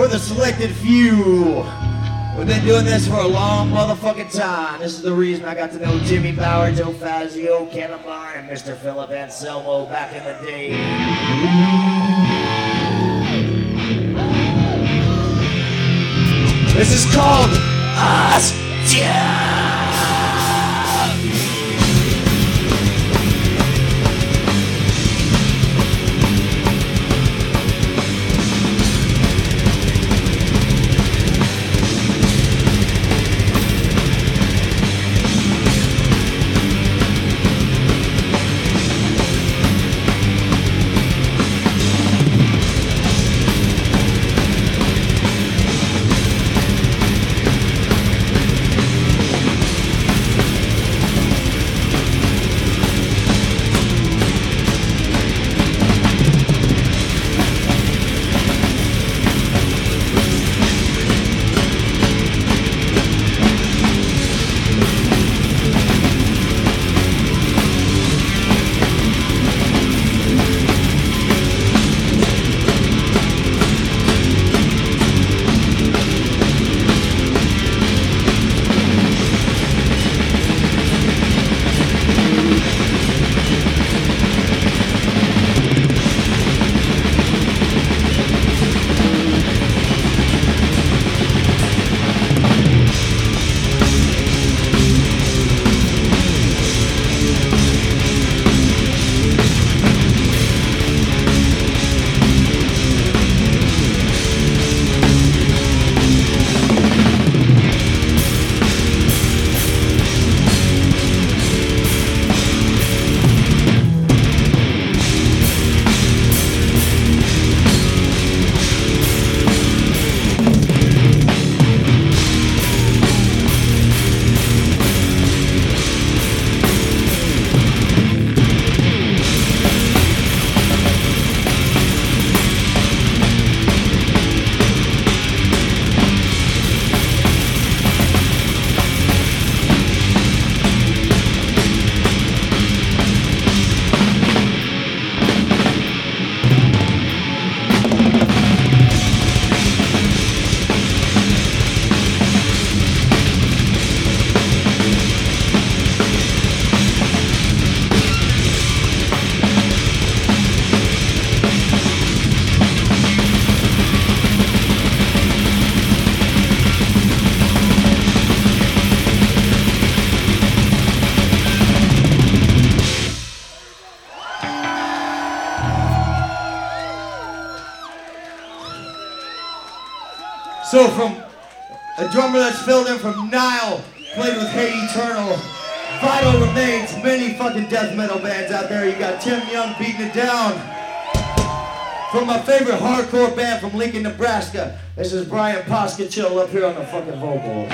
for the selected few. We've been doing this for a long motherfucking time. This is the reason I got to know Jimmy Bower, Joe Fazzio, Barr, and Mr. Philip Anselmo back in the day. This is called Us So from a drummer that's filled in from Nile, played with Hate Eternal, Vital Remains, many fucking death metal bands out there. You got Tim Yeung beating it down. From my favorite hardcore band from Lincoln, Nebraska, this is Brian Poskichil up here on the fucking vocals.